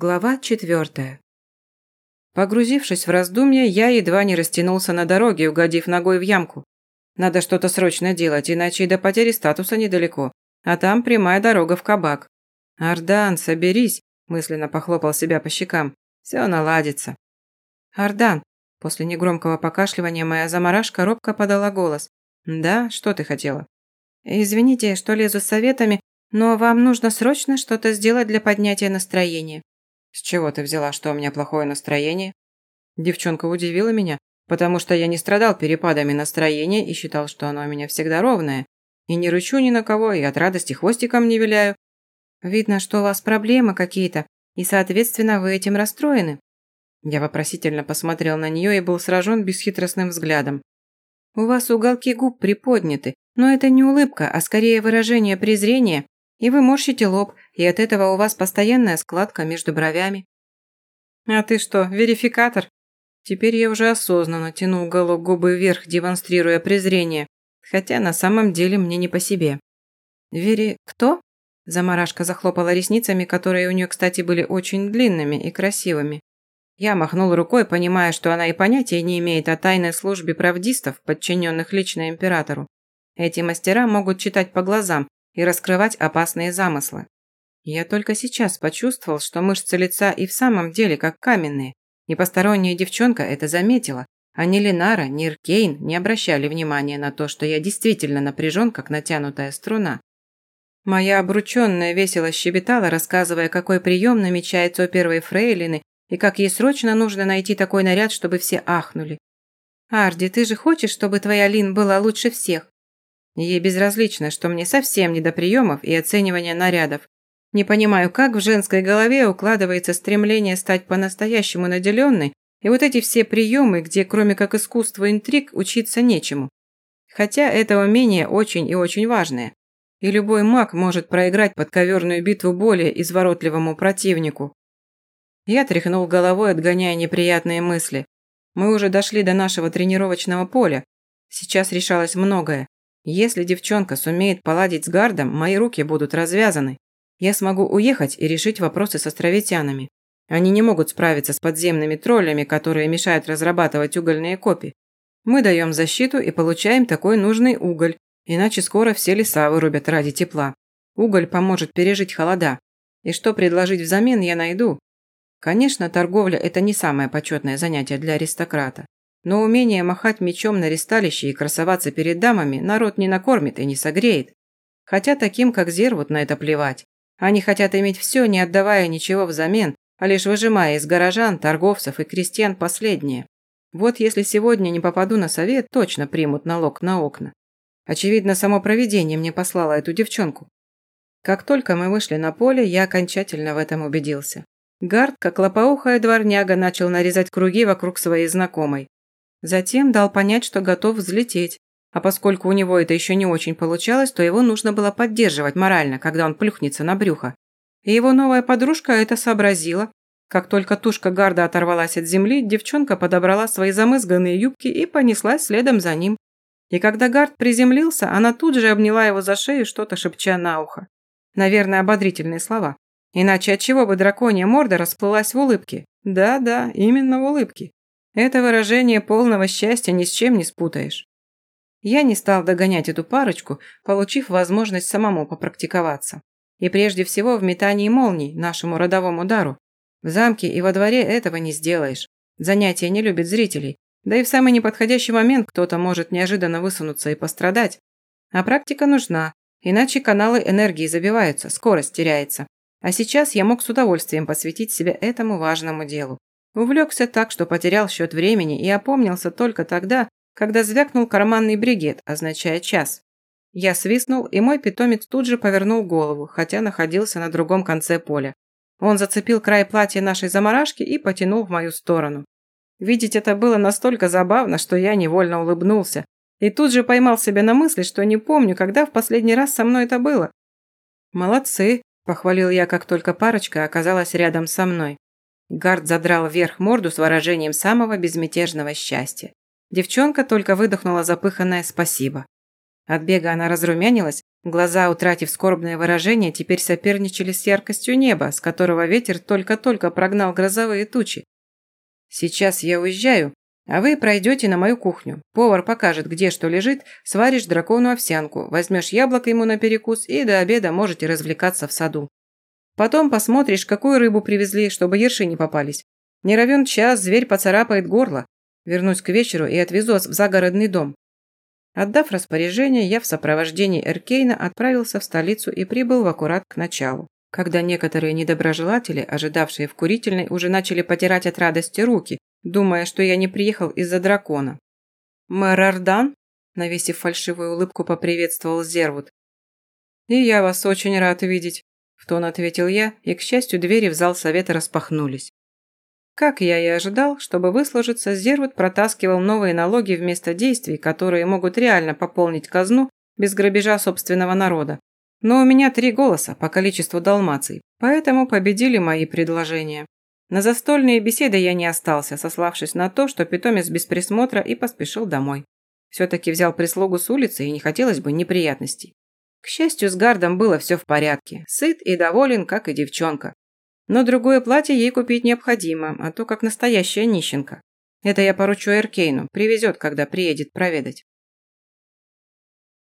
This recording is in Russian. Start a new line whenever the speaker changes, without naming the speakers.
Глава четвертая. Погрузившись в раздумья, я едва не растянулся на дороге, угодив ногой в ямку. Надо что-то срочно делать, иначе и до потери статуса недалеко. А там прямая дорога в кабак. «Ардан, соберись!» – мысленно похлопал себя по щекам. «Все наладится». «Ардан!» – после негромкого покашливания моя заморашка робко подала голос. «Да, что ты хотела?» «Извините, что лезу с советами, но вам нужно срочно что-то сделать для поднятия настроения». «С чего ты взяла, что у меня плохое настроение?» Девчонка удивила меня, потому что я не страдал перепадами настроения и считал, что оно у меня всегда ровное. И не рычу ни на кого, и от радости хвостиком не виляю. Видно, что у вас проблемы какие-то, и, соответственно, вы этим расстроены. Я вопросительно посмотрел на нее и был сражен бесхитростным взглядом. У вас уголки губ приподняты, но это не улыбка, а скорее выражение презрения, и вы морщите лоб, и от этого у вас постоянная складка между бровями. А ты что, верификатор? Теперь я уже осознанно тянул уголок губы вверх, демонстрируя презрение, хотя на самом деле мне не по себе. «Вери... кто?» Замарашка захлопала ресницами, которые у нее, кстати, были очень длинными и красивыми. Я махнул рукой, понимая, что она и понятия не имеет о тайной службе правдистов, подчиненных лично императору. Эти мастера могут читать по глазам и раскрывать опасные замыслы. Я только сейчас почувствовал, что мышцы лица и в самом деле как каменные, и посторонняя девчонка это заметила, а ни Ленара, ни Иркейн не обращали внимания на то, что я действительно напряжен, как натянутая струна. Моя обрученная весело щебетала, рассказывая, какой прием намечается у первой фрейлины и как ей срочно нужно найти такой наряд, чтобы все ахнули. «Арди, ты же хочешь, чтобы твоя Лин была лучше всех?» Ей безразлично, что мне совсем не до приемов и оценивания нарядов. Не понимаю, как в женской голове укладывается стремление стать по-настоящему наделенной, и вот эти все приемы, где кроме как искусства интриг учиться нечему. Хотя это умение очень и очень важное. И любой маг может проиграть подковерную битву более изворотливому противнику. Я тряхнул головой, отгоняя неприятные мысли. Мы уже дошли до нашего тренировочного поля. Сейчас решалось многое. Если девчонка сумеет поладить с гардом, мои руки будут развязаны. Я смогу уехать и решить вопросы с островитянами. Они не могут справиться с подземными троллями, которые мешают разрабатывать угольные копии. Мы даем защиту и получаем такой нужный уголь, иначе скоро все леса вырубят ради тепла. Уголь поможет пережить холода. И что предложить взамен, я найду. Конечно, торговля – это не самое почетное занятие для аристократа. Но умение махать мечом на ристалище и красоваться перед дамами народ не накормит и не согреет. Хотя таким, как Зервуд, на это плевать. Они хотят иметь все, не отдавая ничего взамен, а лишь выжимая из горожан, торговцев и крестьян последнее. Вот если сегодня не попаду на совет, точно примут налог на окна. Очевидно, само провидение мне послало эту девчонку. Как только мы вышли на поле, я окончательно в этом убедился. Гард, как лопоухая дворняга, начал нарезать круги вокруг своей знакомой. Затем дал понять, что готов взлететь, а поскольку у него это еще не очень получалось, то его нужно было поддерживать морально, когда он плюхнется на брюхо. И его новая подружка это сообразила. Как только тушка гарда оторвалась от земли, девчонка подобрала свои замызганные юбки и понеслась следом за ним. И когда гард приземлился, она тут же обняла его за шею, что-то шепча на ухо. Наверное, ободрительные слова. Иначе от чего бы драконья морда расплылась в улыбке? Да-да, именно в улыбке. Это выражение полного счастья ни с чем не спутаешь. Я не стал догонять эту парочку, получив возможность самому попрактиковаться. И прежде всего в метании молний, нашему родовому дару. В замке и во дворе этого не сделаешь. Занятия не любят зрителей. Да и в самый неподходящий момент кто-то может неожиданно высунуться и пострадать. А практика нужна, иначе каналы энергии забиваются, скорость теряется. А сейчас я мог с удовольствием посвятить себя этому важному делу. Увлекся так, что потерял счет времени и опомнился только тогда, когда звякнул карманный бригет, означая час. Я свистнул, и мой питомец тут же повернул голову, хотя находился на другом конце поля. Он зацепил край платья нашей заморашки и потянул в мою сторону. Видеть это было настолько забавно, что я невольно улыбнулся. И тут же поймал себя на мысли, что не помню, когда в последний раз со мной это было. «Молодцы», – похвалил я, как только парочка оказалась рядом со мной. Гард задрал вверх морду с выражением самого безмятежного счастья. Девчонка только выдохнула запыханное «спасибо». От бега она разрумянилась, Глаза, утратив скорбное выражение, теперь соперничали с яркостью неба, с которого ветер только-только прогнал грозовые тучи. «Сейчас я уезжаю, а вы пройдете на мою кухню. Повар покажет, где что лежит, сваришь дракону овсянку, возьмешь яблоко ему на перекус и до обеда можете развлекаться в саду. Потом посмотришь, какую рыбу привезли, чтобы ерши не попались. Не равен час, зверь поцарапает горло. Вернусь к вечеру и отвезу вас в загородный дом. Отдав распоряжение, я в сопровождении Эркейна отправился в столицу и прибыл в аккурат к началу. Когда некоторые недоброжелатели, ожидавшие в курительной, уже начали потирать от радости руки, думая, что я не приехал из-за дракона. «Мэр Ардан?» – навесив фальшивую улыбку, поприветствовал Зервуд. «И я вас очень рад видеть», – в тон ответил я, и, к счастью, двери в зал совета распахнулись. Как я и ожидал, чтобы выслужиться, Зервуд протаскивал новые налоги вместо действий, которые могут реально пополнить казну без грабежа собственного народа. Но у меня три голоса по количеству далмаций, поэтому победили мои предложения. На застольные беседы я не остался, сославшись на то, что питомец без присмотра и поспешил домой. Все-таки взял прислугу с улицы и не хотелось бы неприятностей. К счастью, с Гардом было все в порядке, сыт и доволен, как и девчонка. Но другое платье ей купить необходимо, а то как настоящая нищенка. Это я поручу Эркейну, привезет, когда приедет проведать.